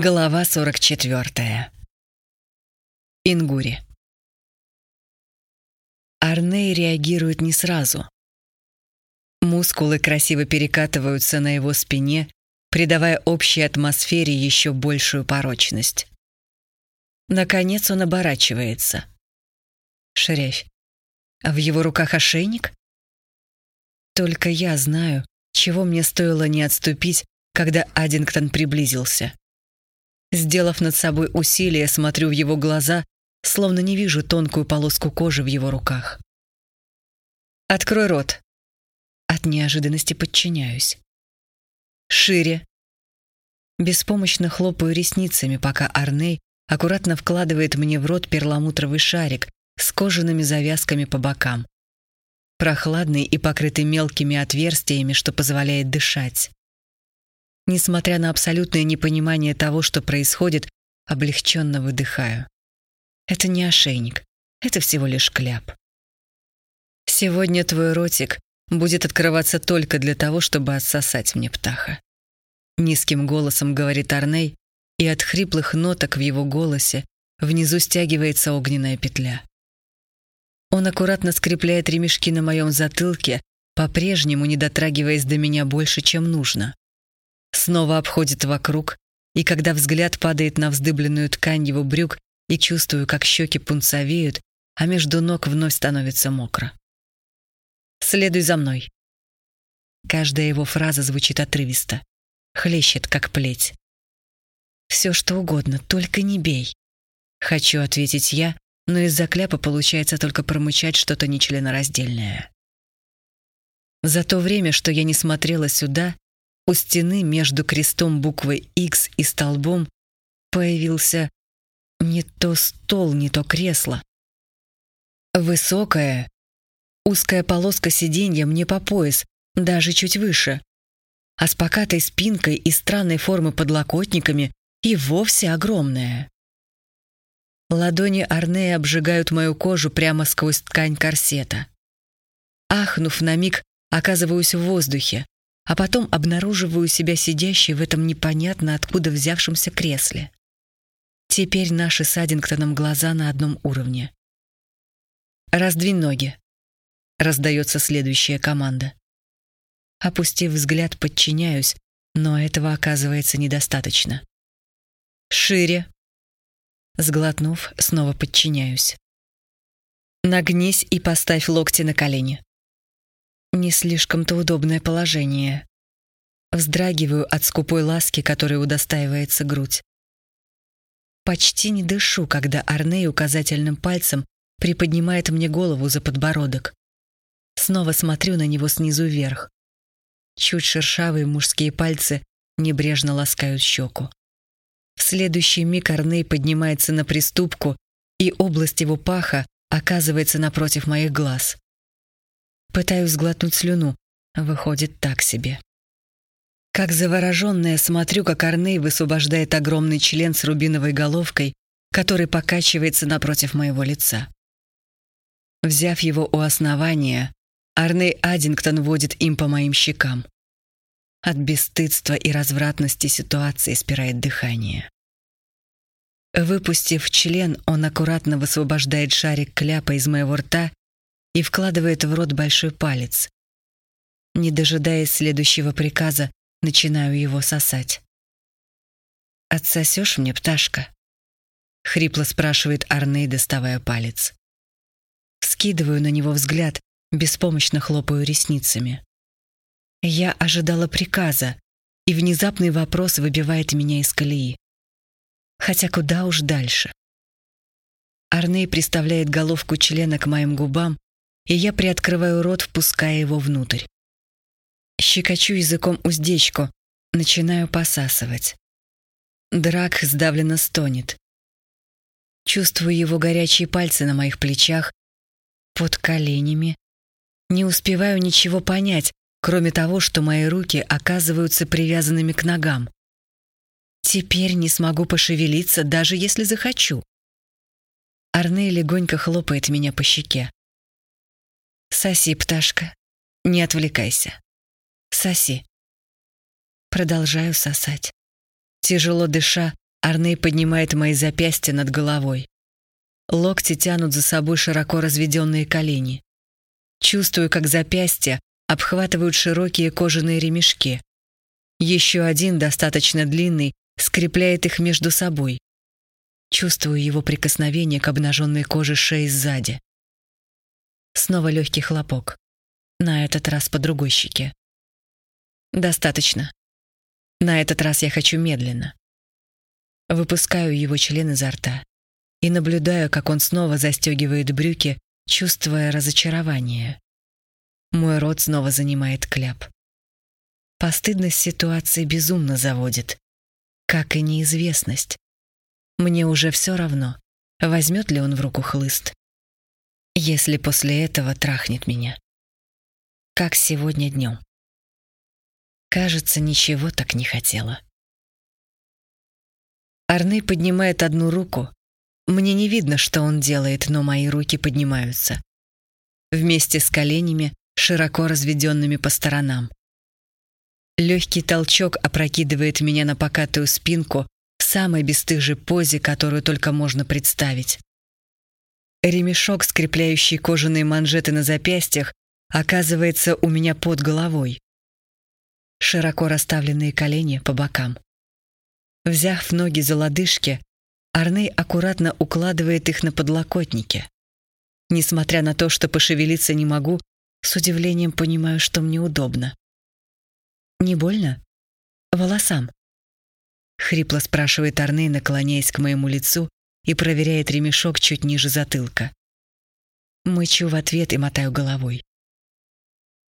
Глава 44. Ингури. Арней реагирует не сразу. Мускулы красиво перекатываются на его спине, придавая общей атмосфере еще большую порочность. Наконец он оборачивается. Шерефь. А в его руках ошейник? Только я знаю, чего мне стоило не отступить, когда Аддингтон приблизился. Сделав над собой усилие, смотрю в его глаза, словно не вижу тонкую полоску кожи в его руках. «Открой рот». От неожиданности подчиняюсь. «Шире». Беспомощно хлопаю ресницами, пока Арней аккуратно вкладывает мне в рот перламутровый шарик с кожаными завязками по бокам. Прохладный и покрытый мелкими отверстиями, что позволяет дышать. Несмотря на абсолютное непонимание того, что происходит, облегченно выдыхаю. Это не ошейник, это всего лишь кляп. Сегодня твой ротик будет открываться только для того, чтобы отсосать мне птаха. Низким голосом говорит Арней, и от хриплых ноток в его голосе внизу стягивается огненная петля. Он аккуратно скрепляет ремешки на моем затылке, по-прежнему не дотрагиваясь до меня больше, чем нужно снова обходит вокруг, и когда взгляд падает на вздыбленную ткань его брюк и чувствую, как щеки пунцовеют, а между ног вновь становится мокро. «Следуй за мной». Каждая его фраза звучит отрывисто, хлещет, как плеть. «Все что угодно, только не бей». Хочу ответить я, но из-за кляпа получается только промычать что-то нечленораздельное. За то время, что я не смотрела сюда, у стены между крестом буквы X и столбом появился не то стол, не то кресло. Высокая, узкая полоска сиденья мне по пояс, даже чуть выше, а с покатой спинкой и странной формы подлокотниками и вовсе огромная. Ладони Арнея обжигают мою кожу прямо сквозь ткань корсета. Ахнув на миг, оказываюсь в воздухе, а потом обнаруживаю себя сидящей в этом непонятно откуда взявшемся кресле. Теперь наши с Аддингтоном глаза на одном уровне. «Раздвинь ноги», — раздается следующая команда. Опустив взгляд, подчиняюсь, но этого оказывается недостаточно. «Шире», Сглотнув, снова подчиняюсь. Нагнись и поставь локти на колени. Не слишком-то удобное положение. Вздрагиваю от скупой ласки, которой удостаивается грудь. Почти не дышу, когда Арней указательным пальцем приподнимает мне голову за подбородок. Снова смотрю на него снизу вверх. Чуть шершавые мужские пальцы небрежно ласкают щеку. В следующий миг Арней поднимается на приступку, и область его паха оказывается напротив моих глаз. Пытаюсь сглотнуть слюну. Выходит так себе. Как завороженная смотрю, как Арней высвобождает огромный член с рубиновой головкой, который покачивается напротив моего лица. Взяв его у основания, Арней Аддингтон водит им по моим щекам. От бесстыдства и развратности ситуации спирает дыхание. Выпустив член, он аккуратно высвобождает шарик кляпа из моего рта и вкладывает в рот большой палец. Не дожидаясь следующего приказа, начинаю его сосать. «Отсосешь мне, пташка?» — хрипло спрашивает Арней, доставая палец. Скидываю на него взгляд, беспомощно хлопаю ресницами. Я ожидала приказа, и внезапный вопрос выбивает меня из колеи. Хотя куда уж дальше. Арней приставляет головку члена к моим губам, и я приоткрываю рот, впуская его внутрь. Щекочу языком уздечку, начинаю посасывать. Драк сдавленно стонет. Чувствую его горячие пальцы на моих плечах, под коленями. Не успеваю ничего понять, кроме того, что мои руки оказываются привязанными к ногам. Теперь не смогу пошевелиться, даже если захочу. Арне легонько хлопает меня по щеке. Соси, пташка. Не отвлекайся. Соси. Продолжаю сосать. Тяжело дыша, Арней поднимает мои запястья над головой. Локти тянут за собой широко разведенные колени. Чувствую, как запястья обхватывают широкие кожаные ремешки. Еще один, достаточно длинный, скрепляет их между собой. Чувствую его прикосновение к обнаженной коже шеи сзади. Снова легкий хлопок. На этот раз по другой щеке. Достаточно. На этот раз я хочу медленно. Выпускаю его член изо рта и наблюдаю, как он снова застегивает брюки, чувствуя разочарование. Мой рот снова занимает кляп. Постыдность ситуации безумно заводит, как и неизвестность. Мне уже все равно, возьмет ли он в руку хлыст. Если после этого трахнет меня. Как сегодня днем. Кажется, ничего так не хотела. Арны поднимает одну руку. Мне не видно, что он делает, но мои руки поднимаются. Вместе с коленями, широко разведенными по сторонам. Легкий толчок опрокидывает меня на покатую спинку в самой бесстыжей позе, которую только можно представить. Ремешок, скрепляющий кожаные манжеты на запястьях, оказывается у меня под головой широко расставленные колени по бокам. Взяв ноги за лодыжки, Арней аккуратно укладывает их на подлокотники. Несмотря на то, что пошевелиться не могу, с удивлением понимаю, что мне удобно. «Не больно? Волосам?» Хрипло спрашивает Арней, наклоняясь к моему лицу и проверяет ремешок чуть ниже затылка. Мычу в ответ и мотаю головой.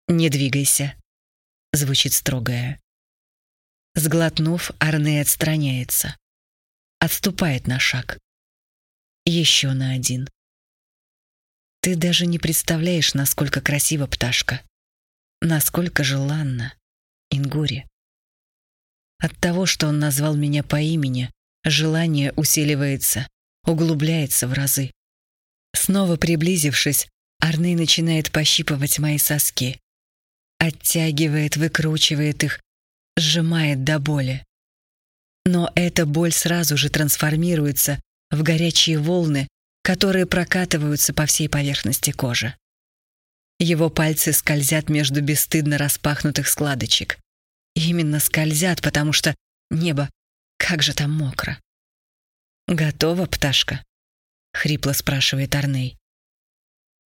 «Не двигайся», звучит строгое. Сглотнув, Арне отстраняется. Отступает на шаг. Еще на один. Ты даже не представляешь, насколько красива пташка. Насколько желанна. Ингури. От того, что он назвал меня по имени, желание усиливается, углубляется в разы. Снова приблизившись, Арней начинает пощипывать мои соски, оттягивает, выкручивает их, сжимает до боли. Но эта боль сразу же трансформируется в горячие волны, которые прокатываются по всей поверхности кожи. Его пальцы скользят между бесстыдно распахнутых складочек. именно скользят, потому что небо, как же там мокро. «Готова, пташка?» — хрипло спрашивает Арней.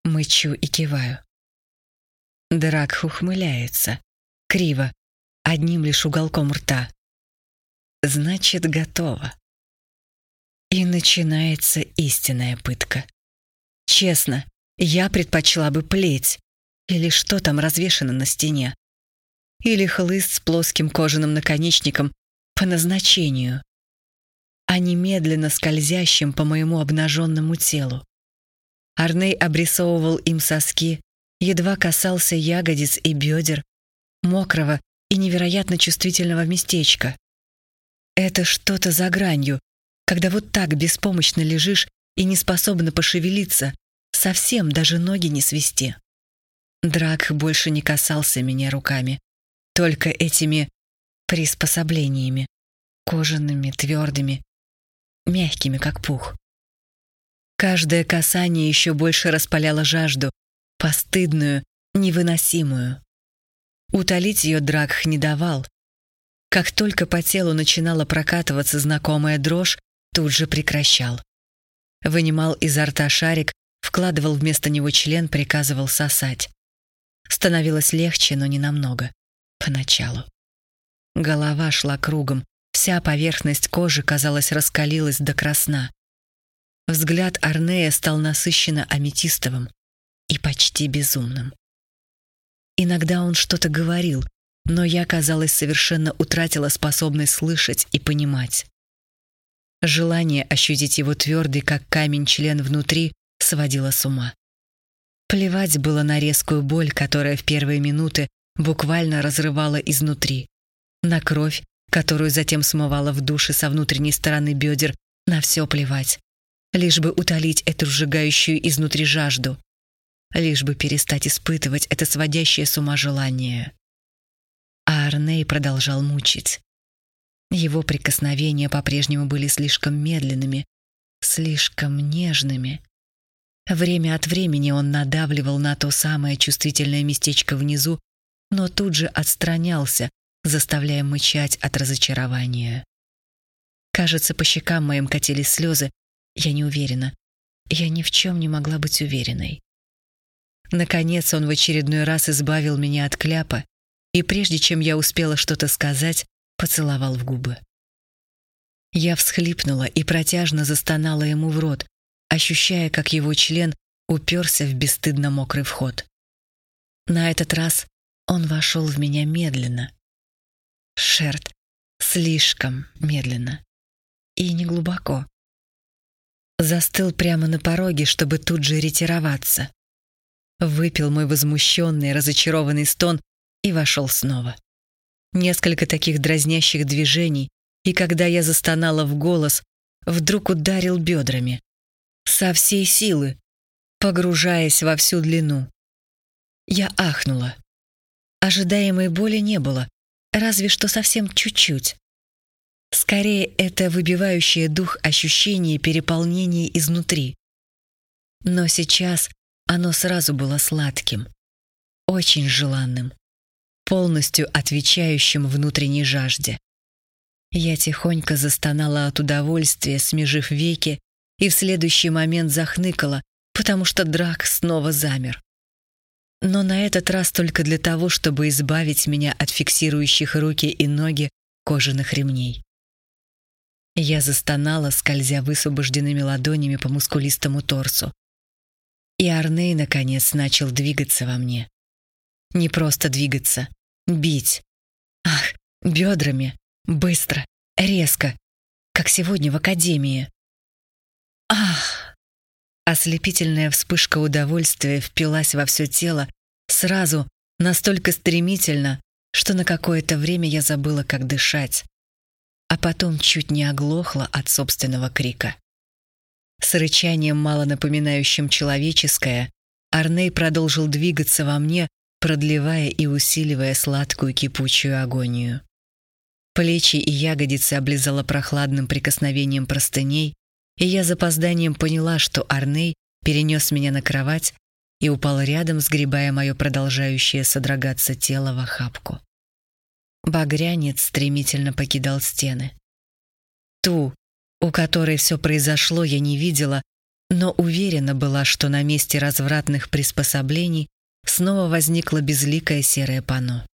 Мычу и киваю. Драк ухмыляется. Криво, одним лишь уголком рта. Значит, готово. И начинается истинная пытка. Честно, я предпочла бы плеть. Или что там развешено на стене. Или хлыст с плоским кожаным наконечником по назначению, а не медленно скользящим по моему обнаженному телу. Арней обрисовывал им соски, едва касался ягодиц и бедер, мокрого и невероятно чувствительного местечка. Это что-то за гранью, когда вот так беспомощно лежишь и не способна пошевелиться, совсем даже ноги не свести. Драк больше не касался меня руками, только этими приспособлениями, кожаными, твердыми, мягкими, как пух. Каждое касание еще больше распаляло жажду, постыдную, невыносимую. Утолить ее Дракх не давал. Как только по телу начинала прокатываться знакомая дрожь, тут же прекращал. Вынимал изо рта шарик, вкладывал вместо него член, приказывал сосать. Становилось легче, но не намного. Поначалу. Голова шла кругом, вся поверхность кожи, казалось, раскалилась до красна. Взгляд Арнея стал насыщенно аметистовым и почти безумным. Иногда он что-то говорил, но я, казалось, совершенно утратила способность слышать и понимать. Желание ощутить его твердый, как камень, член внутри сводило с ума. Плевать было на резкую боль, которая в первые минуты буквально разрывала изнутри, на кровь, которую затем смывала в душе со внутренней стороны бедер, на все плевать, лишь бы утолить эту сжигающую изнутри жажду лишь бы перестать испытывать это сводящее с ума желание. А Арней продолжал мучить. Его прикосновения по-прежнему были слишком медленными, слишком нежными. Время от времени он надавливал на то самое чувствительное местечко внизу, но тут же отстранялся, заставляя мычать от разочарования. Кажется, по щекам моим катились слезы. Я не уверена. Я ни в чем не могла быть уверенной. Наконец он в очередной раз избавил меня от кляпа, и прежде чем я успела что-то сказать, поцеловал в губы. Я всхлипнула и протяжно застонала ему в рот, ощущая, как его член уперся в бесстыдно мокрый вход. На этот раз он вошел в меня медленно. Шерт, слишком медленно. И неглубоко. Застыл прямо на пороге, чтобы тут же ретироваться. Выпил мой возмущенный, разочарованный стон и вошел снова. Несколько таких дразнящих движений, и когда я застонала в голос, вдруг ударил бедрами. Со всей силы, погружаясь во всю длину. Я ахнула. Ожидаемой боли не было, разве что совсем чуть-чуть. Скорее, это выбивающее дух ощущение переполнения изнутри. Но сейчас оно сразу было сладким, очень желанным, полностью отвечающим внутренней жажде. Я тихонько застонала от удовольствия, смежив веки, и в следующий момент захныкала, потому что драк снова замер. Но на этот раз только для того, чтобы избавить меня от фиксирующих руки и ноги кожаных ремней. Я застонала, скользя высвобожденными ладонями по мускулистому торсу. И Арней, наконец, начал двигаться во мне. Не просто двигаться, бить. Ах, бедрами, быстро, резко, как сегодня в академии. Ах! Ослепительная вспышка удовольствия впилась во все тело сразу, настолько стремительно, что на какое-то время я забыла, как дышать, а потом чуть не оглохла от собственного крика. С рычанием, мало напоминающим человеческое, Арней продолжил двигаться во мне, продлевая и усиливая сладкую кипучую агонию. Плечи и ягодицы облизала прохладным прикосновением простыней, и я запозданием поняла, что Арней перенес меня на кровать и упал рядом, сгребая мое продолжающее содрогаться тело в охапку. Багрянец стремительно покидал стены. Ту, у которой все произошло, я не видела, но уверена была, что на месте развратных приспособлений снова возникло безликое серое панно.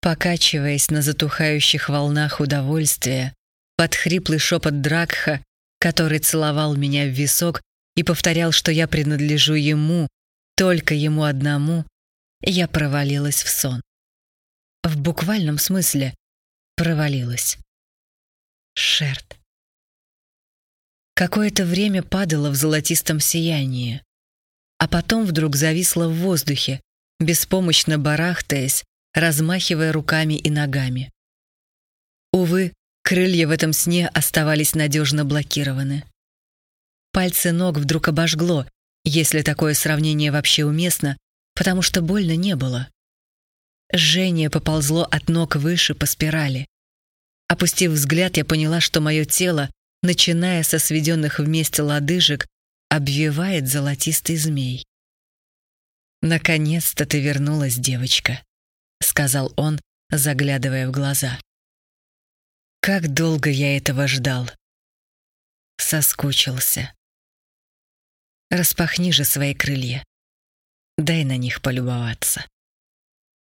Покачиваясь на затухающих волнах удовольствия, под хриплый шепот Дракха, который целовал меня в висок и повторял, что я принадлежу ему, только ему одному, я провалилась в сон. В буквальном смысле провалилась. Шерт. Какое-то время падала в золотистом сиянии, а потом вдруг зависла в воздухе, беспомощно барахтаясь, размахивая руками и ногами. Увы, крылья в этом сне оставались надежно блокированы. Пальцы ног вдруг обожгло, если такое сравнение вообще уместно, потому что больно не было. Жжение поползло от ног выше по спирали. Опустив взгляд, я поняла, что мое тело начиная со сведенных вместе лодыжек, обвивает золотистый змей. «Наконец-то ты вернулась, девочка», — сказал он, заглядывая в глаза. «Как долго я этого ждал!» Соскучился. «Распахни же свои крылья. Дай на них полюбоваться».